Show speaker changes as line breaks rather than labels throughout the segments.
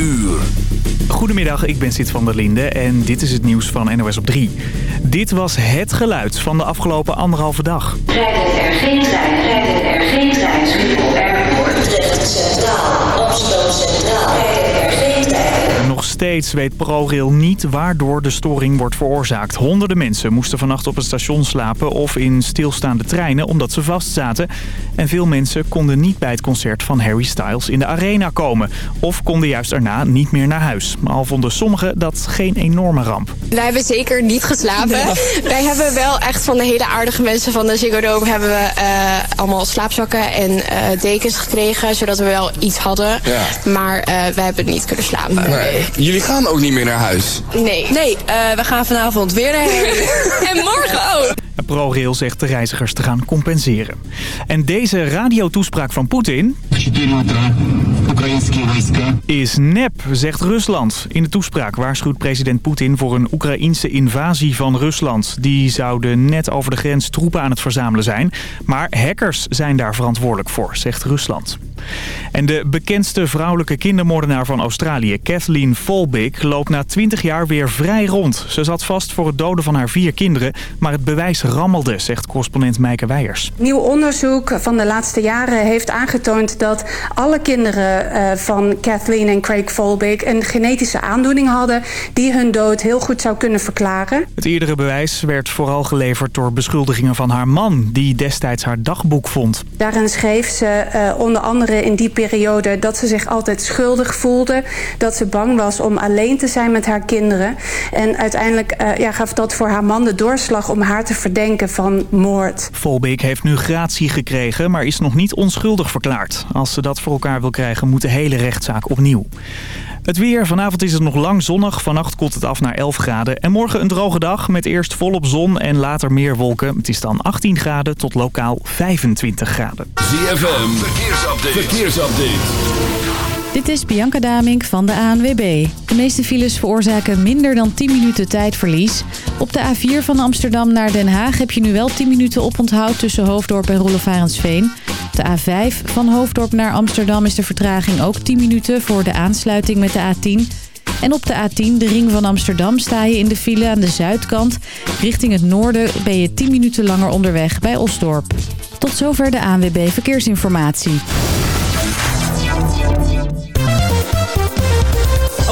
uur.
Goedemiddag, ik ben Sid van der Linde en dit is het nieuws van NOS op 3. Dit was het geluid van de afgelopen anderhalve dag.
Rijden er geen trein, rijden er geen trein, Schiphol Airport. Utrecht Centraal, Amsterdam Centraal, rijden er geen trein.
Steeds weet ProRail niet waardoor de storing wordt veroorzaakt. Honderden mensen moesten vannacht op het station slapen of in stilstaande treinen omdat ze vastzaten. En veel mensen konden niet bij het concert van Harry Styles in de arena komen. Of konden juist erna niet meer naar huis. Al vonden sommigen dat geen enorme ramp.
Wij hebben zeker niet geslapen. Wij hebben wel echt van de hele aardige mensen van de Ziggo Dome... hebben we eh, allemaal slaapzakken en eh, dekens gekregen... zodat we wel iets hadden.
Ja.
Maar eh, wij hebben niet kunnen slapen.
Nee. Jullie gaan ook niet meer naar huis.
Nee.
Nee, eh, we gaan vanavond weer naar
En morgen ook.
ProRail zegt de reizigers te gaan compenseren. En deze radiotoespraak van Poetin is nep, zegt Rusland. In de toespraak waarschuwt president Poetin voor een Oekraïense invasie van Rusland. Die zouden net over de grens troepen aan het verzamelen zijn. Maar hackers zijn daar verantwoordelijk voor, zegt Rusland. En de bekendste vrouwelijke kindermoordenaar van Australië, Kathleen Folbig, loopt na 20 jaar weer vrij rond. Ze zat vast voor het doden van haar vier kinderen, maar het bewijs rammelde, zegt correspondent Meike Weijers.
Nieuw onderzoek van de laatste jaren heeft aangetoond dat alle kinderen eh, van Kathleen en Craig Folbig een genetische aandoening hadden die hun dood heel goed zou kunnen verklaren.
Het eerdere bewijs werd vooral geleverd door beschuldigingen van haar man, die destijds haar dagboek vond.
Daarin schreef ze eh, onder andere in die periode dat ze zich altijd schuldig voelde. Dat ze bang was om alleen te zijn met haar kinderen. En uiteindelijk eh, ja, gaf dat voor haar man de doorslag om haar te verdenken van moord.
Volbeek heeft nu gratie gekregen, maar is nog niet onschuldig verklaard. Als ze dat voor elkaar wil krijgen, moet de hele rechtszaak opnieuw. Het weer. Vanavond is het nog lang zonnig. Vannacht koelt het af naar 11 graden. En morgen een droge dag met eerst volop zon en later meer wolken. Het is dan 18 graden tot lokaal 25 graden.
ZFM, verkeersupdate. verkeersupdate.
Dit is Bianca Damink van de ANWB. De meeste files veroorzaken minder dan 10 minuten tijdverlies. Op de A4 van Amsterdam naar Den Haag heb je nu wel 10 minuten oponthoud tussen Hoofddorp en Roelevarensveen. De A5 van Hoofddorp naar Amsterdam is de vertraging ook 10 minuten voor de aansluiting met de A10. En op de A10, de ring van Amsterdam, sta je in de file aan de zuidkant. Richting het noorden ben je 10 minuten langer onderweg bij Osdorp. Tot zover de ANWB Verkeersinformatie.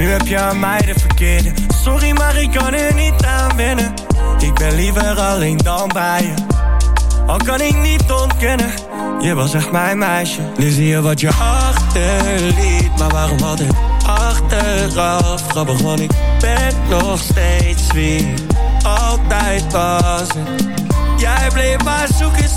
Nu heb je aan mij de verkeerde. Sorry, maar ik kan er niet aan wennen. Ik ben liever alleen dan bij je. Al kan ik niet ontkennen Je was echt mijn meisje. Nu zie je wat je achterliet Maar waarom altijd achteraf? Grappig, want ik ben nog steeds wie ik altijd was En Jij bleef maar zoeken,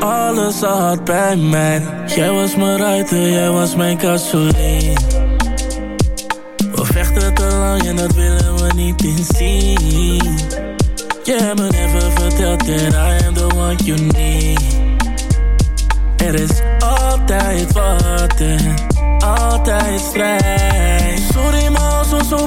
alles al had bij mij Jij was mijn ruiter, jij was mijn gasoline We vechten te lang en dat willen we niet inzien. Je hebt me even verteld that I am the one you need. Er is altijd wat en altijd strijd. Sorry, maar als we zo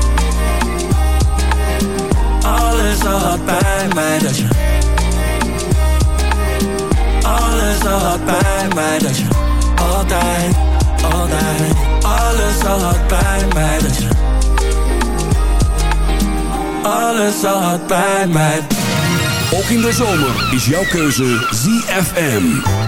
alles had bij mij Dat je alles had bij mij Dat je altijd, altijd Alles had bij mij Dat je alles had bij mij
Ook in de zomer is jouw keuze ZFM.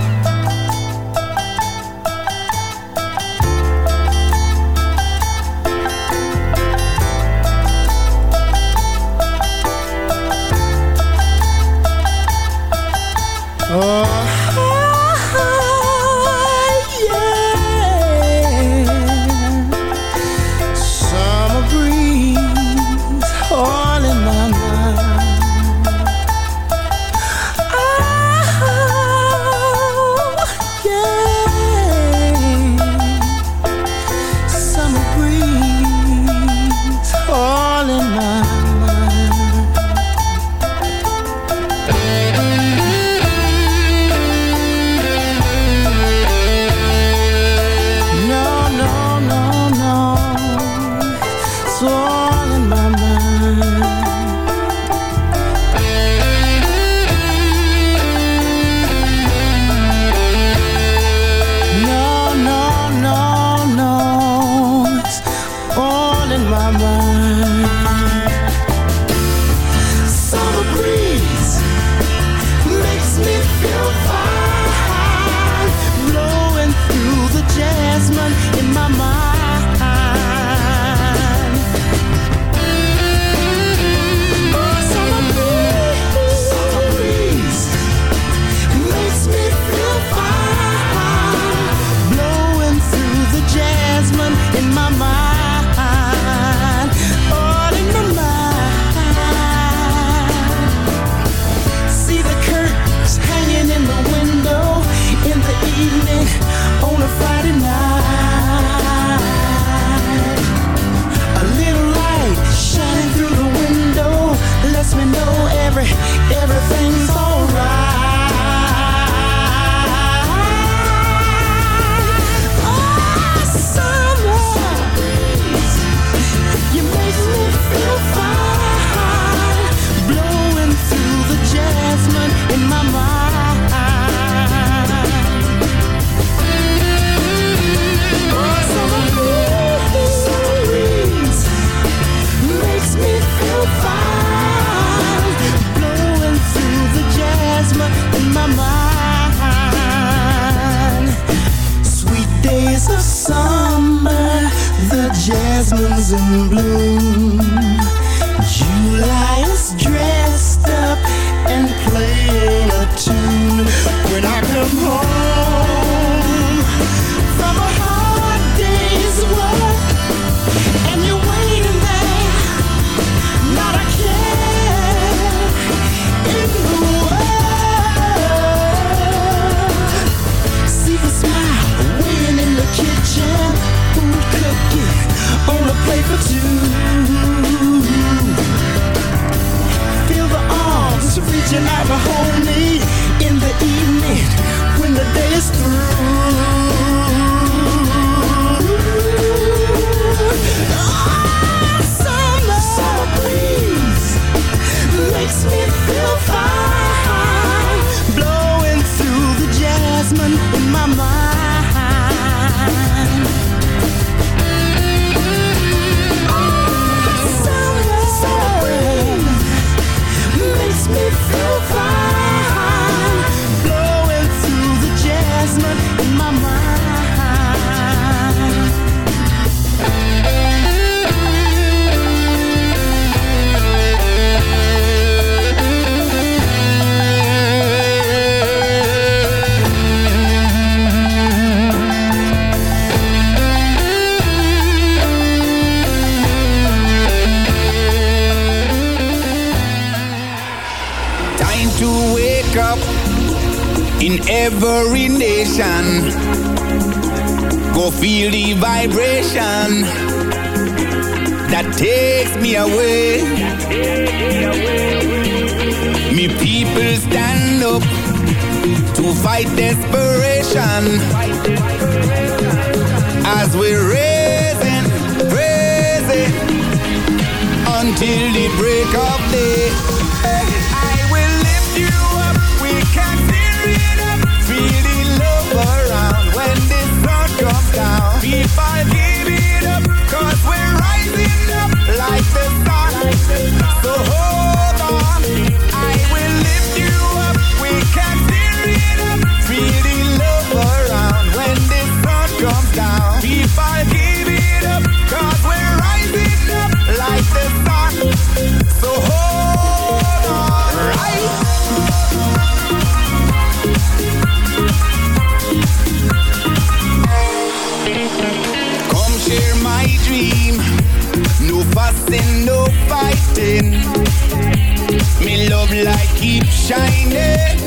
Light
keep shining.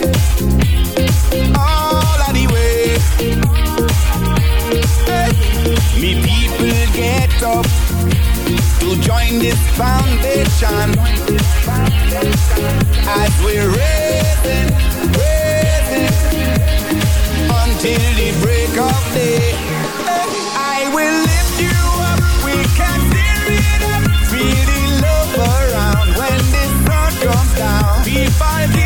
All of the way. Hey. Me people get up to join this foundation. As we're raising, raising until the break of day. I down. fine.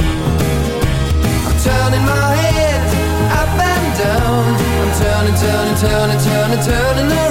Turning my head up and down. I'm turning, turning, turning, turning, turning around,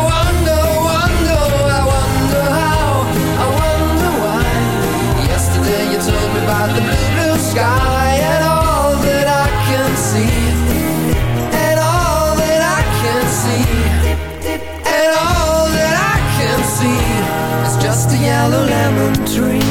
yellow lemon tree.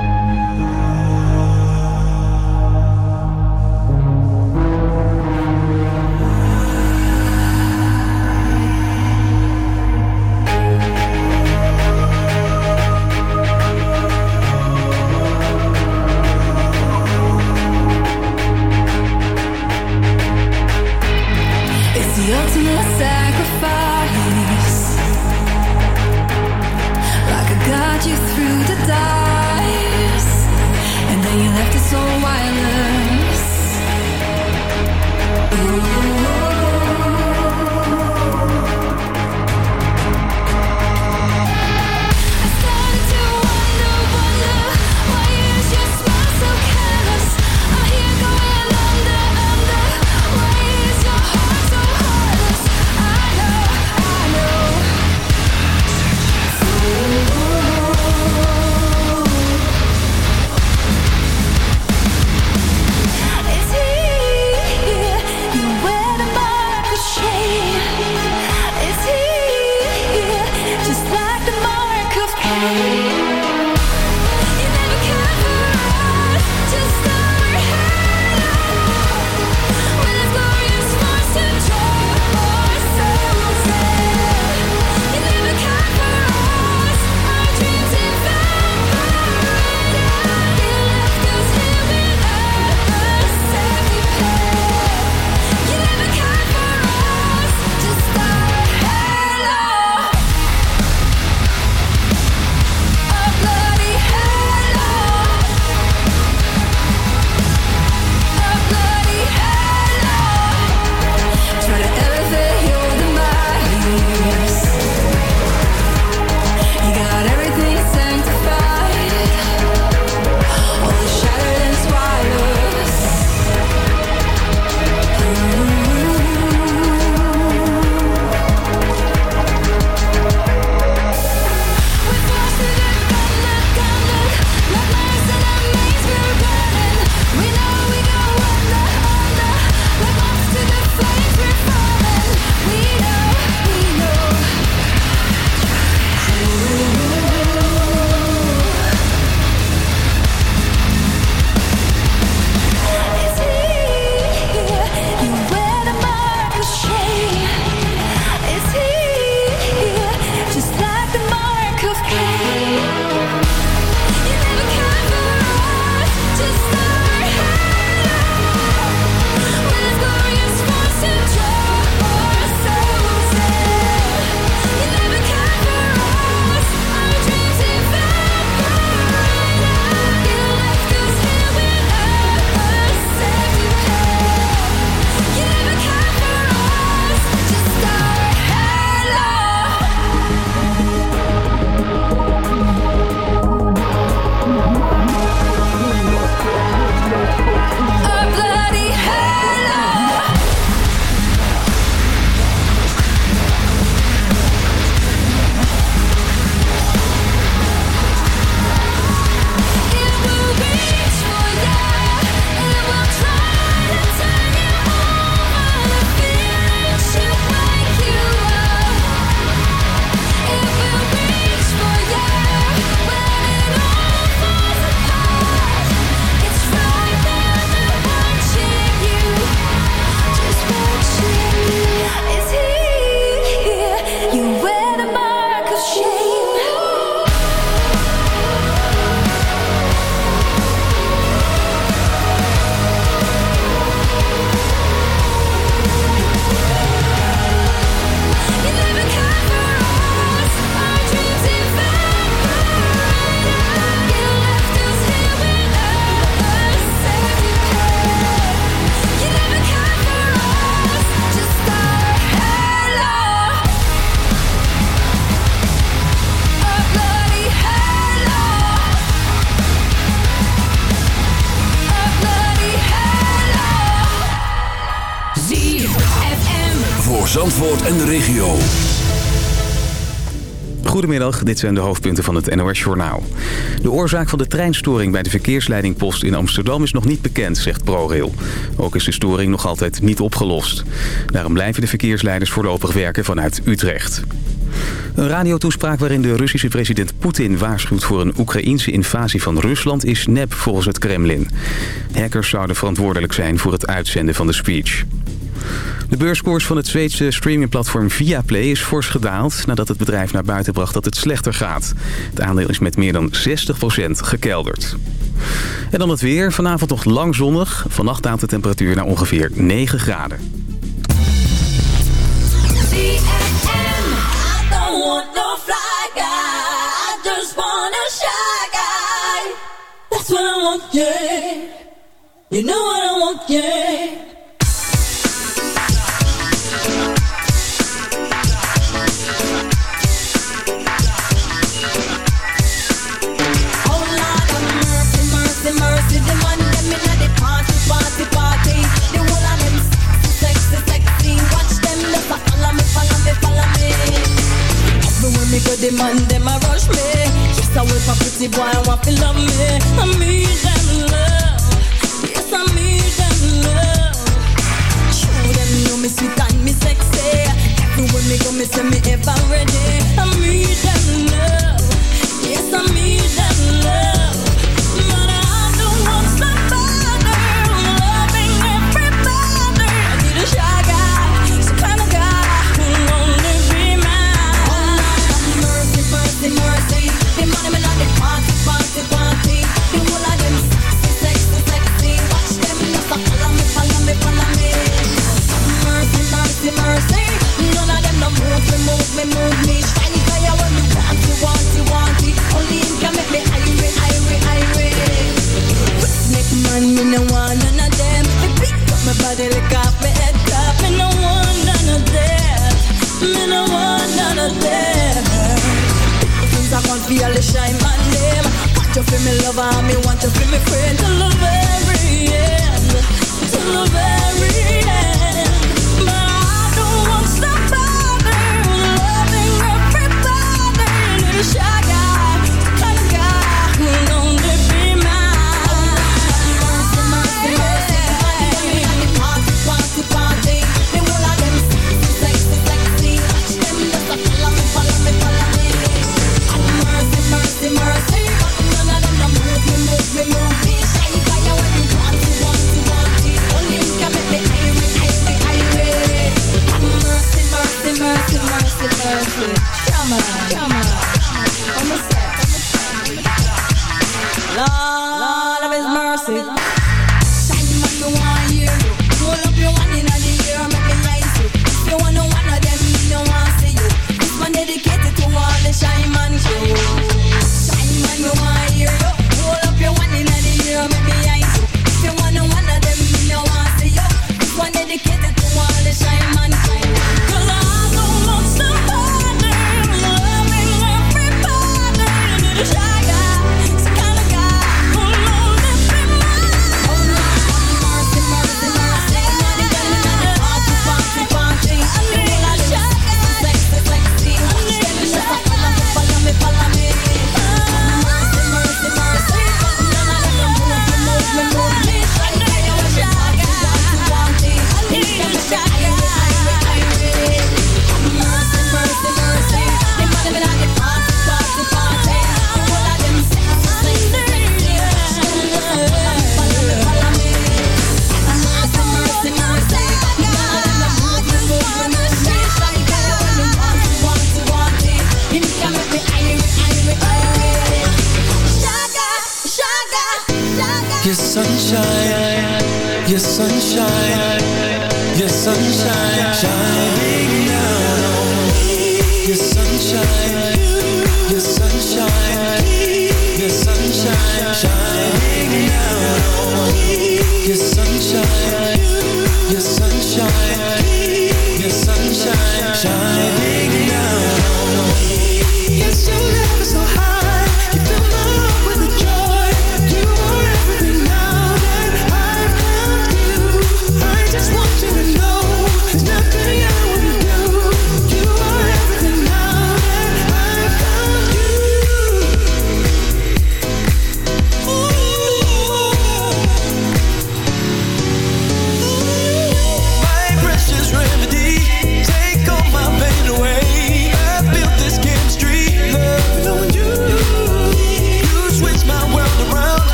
Goedemiddag, dit zijn de hoofdpunten van het NOS-journaal. De oorzaak van de treinstoring bij de verkeersleidingpost in Amsterdam is nog niet bekend, zegt ProRail. Ook is de storing nog altijd niet opgelost. Daarom blijven de verkeersleiders voorlopig werken vanuit Utrecht. Een radiotoespraak waarin de Russische president Poetin waarschuwt voor een Oekraïense invasie van Rusland is nep volgens het Kremlin. Hackers zouden verantwoordelijk zijn voor het uitzenden van de speech. De beurskoers van het Zweedse streamingplatform Viaplay is fors gedaald... nadat het bedrijf naar buiten bracht dat het slechter gaat. Het aandeel is met meer dan 60% gekelderd. En dan het weer. Vanavond nog lang zonnig. Vannacht daalt de temperatuur naar ongeveer 9 graden.
What I want,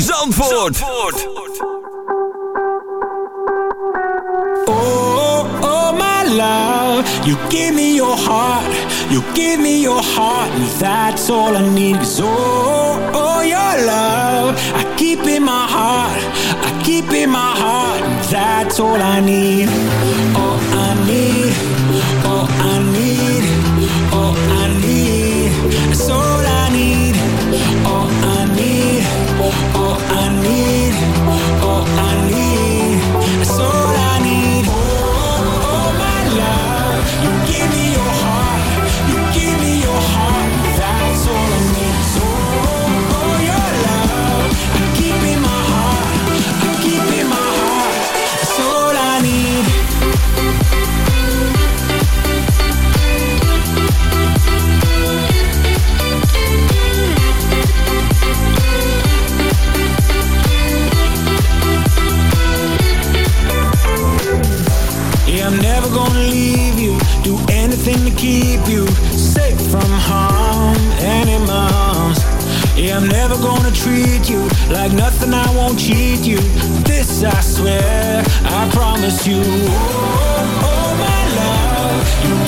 van Zandvoort. Zandvoort.
Oh, oh my love, you give me your heart, you give me your heart, and that's all I need. Cause oh, oh your love, I keep in my heart, I keep in my heart, and that's all I need, all I need. something to keep you safe from harm and in my arms. Yeah, I'm never gonna treat you like nothing. I won't cheat you. This I swear, I promise you. Oh, oh, oh my love, you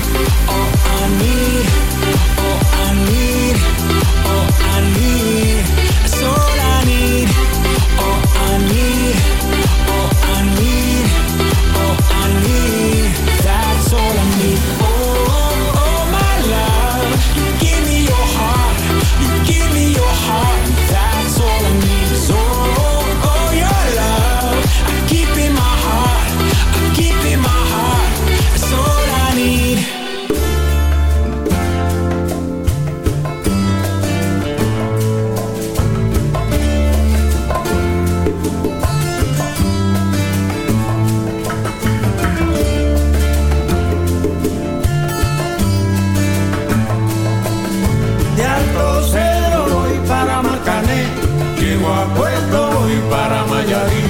mañana.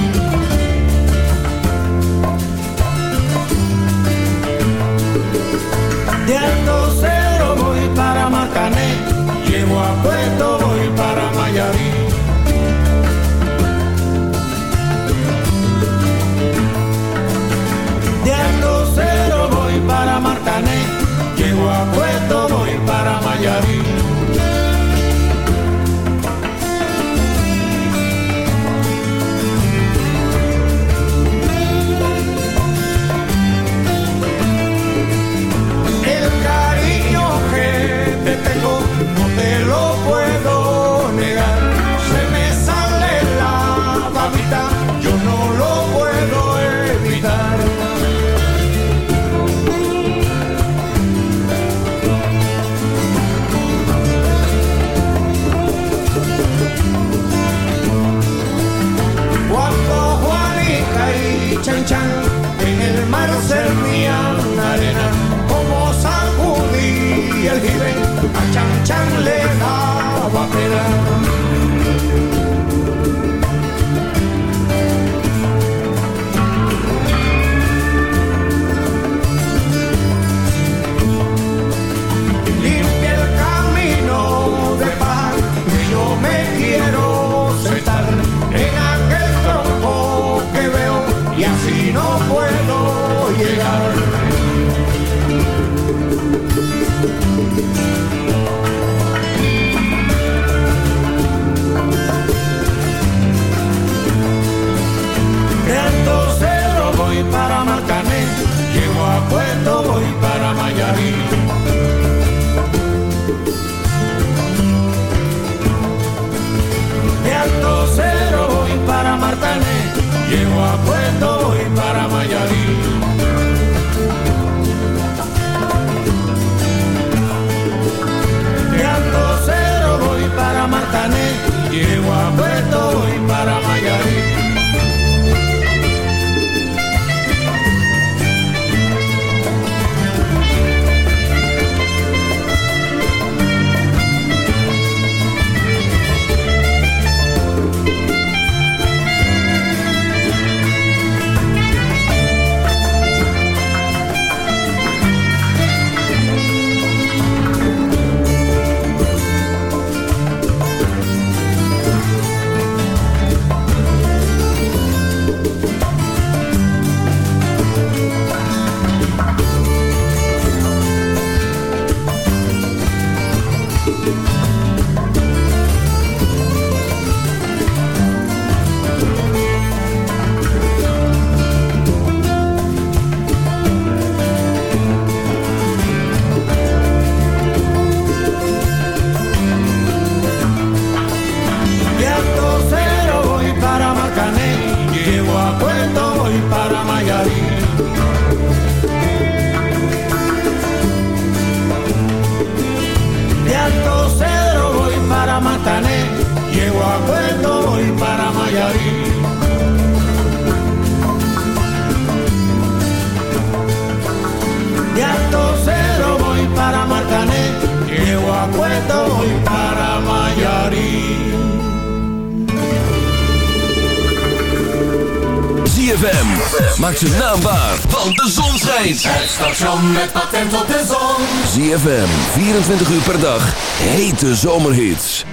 ZFM. Maak zijn naam waar, want de zon schijnt.
Het station met patent op de zon.
ZFM, 24 uur per dag. Hete zomerhits.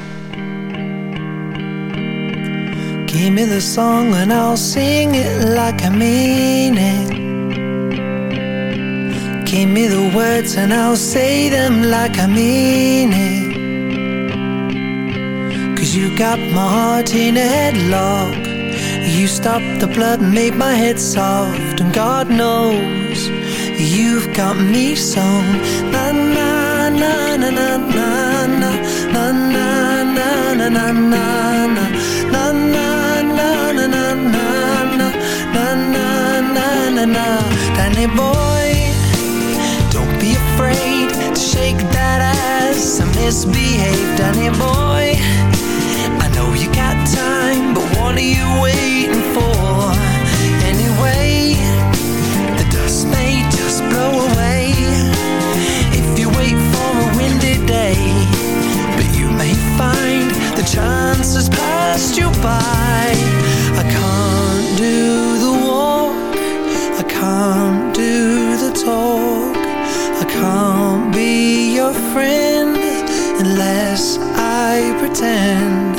Give me the song and I'll sing it like I mean it. Give me the words and I'll say them like I mean it. Cause you got my heart in a headlock. You stopped the blood and made my head soft And God knows You've got me sewn Na na na na na na na Na na na na na na na Na na na na na na na Na na na na na Danny boy Don't be afraid To shake that ass And misbehave Danny boy what are you waiting for? Anyway, the dust may just blow away if you wait for a windy day. But you may find the chance has passed you by. I can't do the walk, I can't do the talk, I can't be your friend unless I pretend.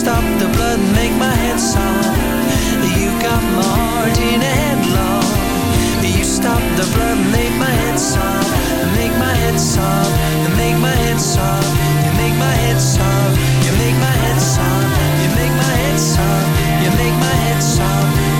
Stopped the blood and make my head soft. You got my heart in a headlock. You stopped the blood and make my head soft. Make my head soft. Make my head soft. You make my head soft. You make my head soft. You make my head soft. You make my head soft.